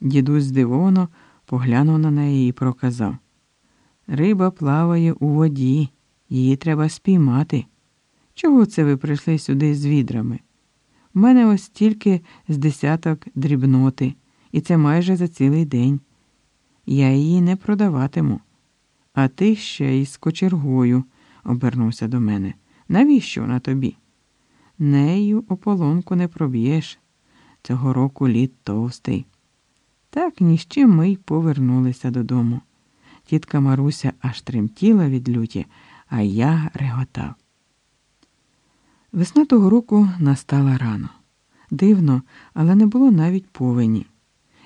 Дідусь здивовано поглянув на неї і проказав Риба плаває у воді, її треба спіймати. Чого це ви прийшли сюди з відрами? У мене ось тільки з десяток дрібноти, і це майже за цілий день. Я її не продаватиму. А ти ще й з кочергою, обернувся до мене. Навіщо вона тобі? Нею ополонку не проб'єш. Цього року лід товстий. Так ні з чим ми й повернулися додому. Тітка Маруся аж тремтіла від люті, а я реготав. Весна того року настала рано. Дивно, але не було навіть повені.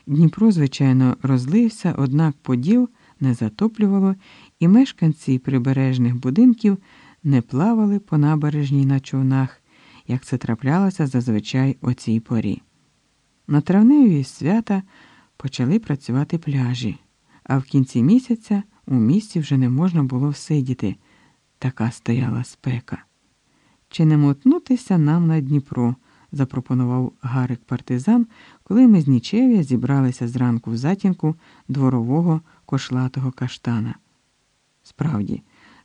Дніпро, звичайно, розлився, однак поділ не затоплювало, і мешканці прибережних будинків не плавали по набережній на човнах, як це траплялося зазвичай о цій порі. На травневі свята почали працювати пляжі, а в кінці місяця у місті вже не можна було всидіти, така стояла спека. Чи не мотнутися нам на Дніпро? запропонував Гарик партизан, коли ми з нічев'я зібралися зранку в затінку дворового кошлатого каштана. Справді,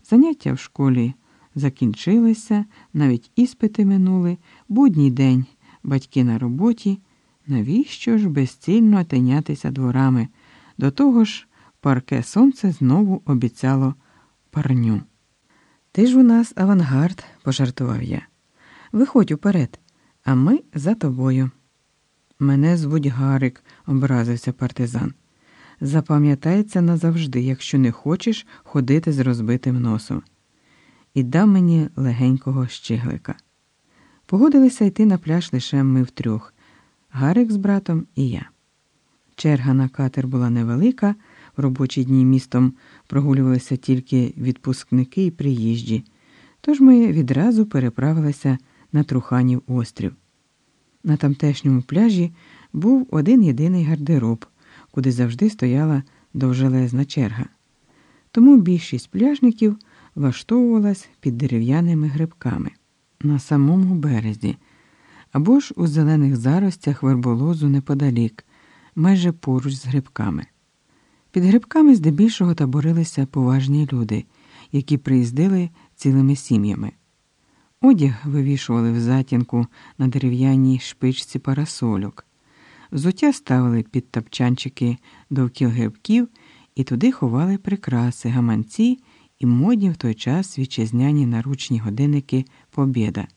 заняття в школі закінчилися, навіть іспити минули, будній день, батьки на роботі. Навіщо ж безцільно тинятися дворами? До того ж, парке сонце знову обіцяло парню. Ти ж у нас авангард, пожартував я. Виходь уперед, а ми за тобою. Мене звуть Гарик, образився партизан. Запам'ятається назавжди, якщо не хочеш ходити з розбитим носом. І дав мені легенького щиглика. Погодилися йти на пляж лише ми втрьох Гарик з братом і я. Черга на катер була невелика, в робочі дні містом прогулювалися тільки відпускники і приїжджі, тож ми відразу переправилися на Труханів острів. На тамтешньому пляжі був один єдиний гардероб, куди завжди стояла довжелезна черга. Тому більшість пляжників влаштовувалась під дерев'яними грибками на самому березі або ж у зелених заростях верболозу неподалік, майже поруч з грибками. Під грибками здебільшого таборилися поважні люди, які приїздили цілими сім'ями. Одяг вивішували в затінку на дерев'яній шпичці парасольок, взуття ставили під тапчанчики довкіл грибків і туди ховали прикраси, гаманці і модні в той час вітчизняні наручні годинники Побєда.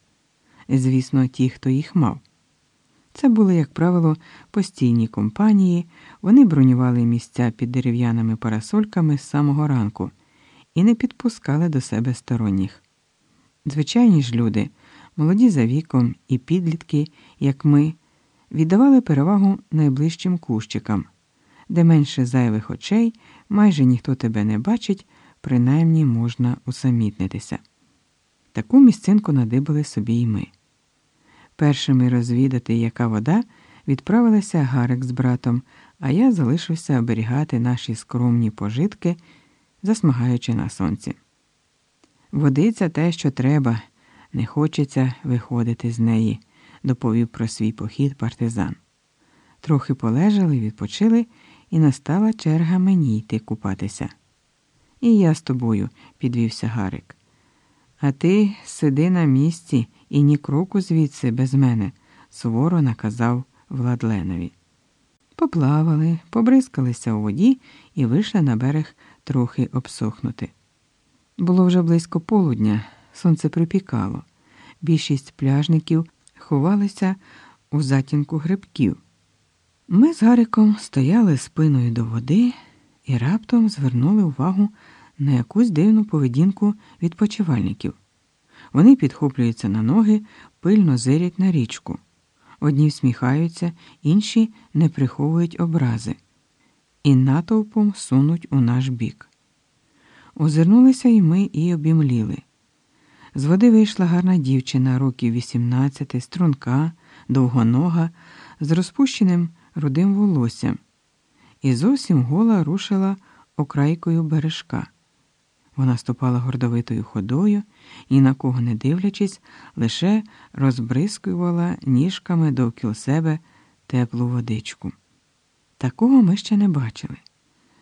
Звісно, ті, хто їх мав. Це були, як правило, постійні компанії, вони бронювали місця під дерев'яними парасольками з самого ранку і не підпускали до себе сторонніх. Звичайні ж люди, молоді за віком і підлітки, як ми, віддавали перевагу найближчим кущикам, де менше зайвих очей, майже ніхто тебе не бачить, принаймні можна усамітнитися. Таку місцинку надибали собі й ми. Першими розвідати, яка вода, відправилися Гарик з братом, а я залишився оберігати наші скромні пожитки, засмагаючи на сонці. Водиця те, що треба, не хочеться виходити з неї, доповів про свій похід партизан. Трохи полежали, відпочили, і настала черга мені йти купатися. І я з тобою, підвівся Гарик. А ти сиди на місці і ні кроку звідси без мене, суворо наказав Владленові. Поплавали, побризкалися у воді і вийшли на берег трохи обсохнути. Було вже близько полудня, сонце припікало. Більшість пляжників ховалися у затінку грибків. Ми з Гариком стояли спиною до води і раптом звернули увагу на якусь дивну поведінку відпочивальників. Вони підхоплюються на ноги, пильно зирять на річку. Одні всміхаються, інші не приховують образи і натовпом сунуть у наш бік. Озирнулися й ми і обімліли. З води вийшла гарна дівчина, років 18, струнка, довгонога, з розпущеним рудим волоссям, і зовсім гола рушила окрайкою бережка. Вона ступала гордовитою ходою і, на кого не дивлячись, лише розбризкувала ніжками довкіл себе теплу водичку. Такого ми ще не бачили.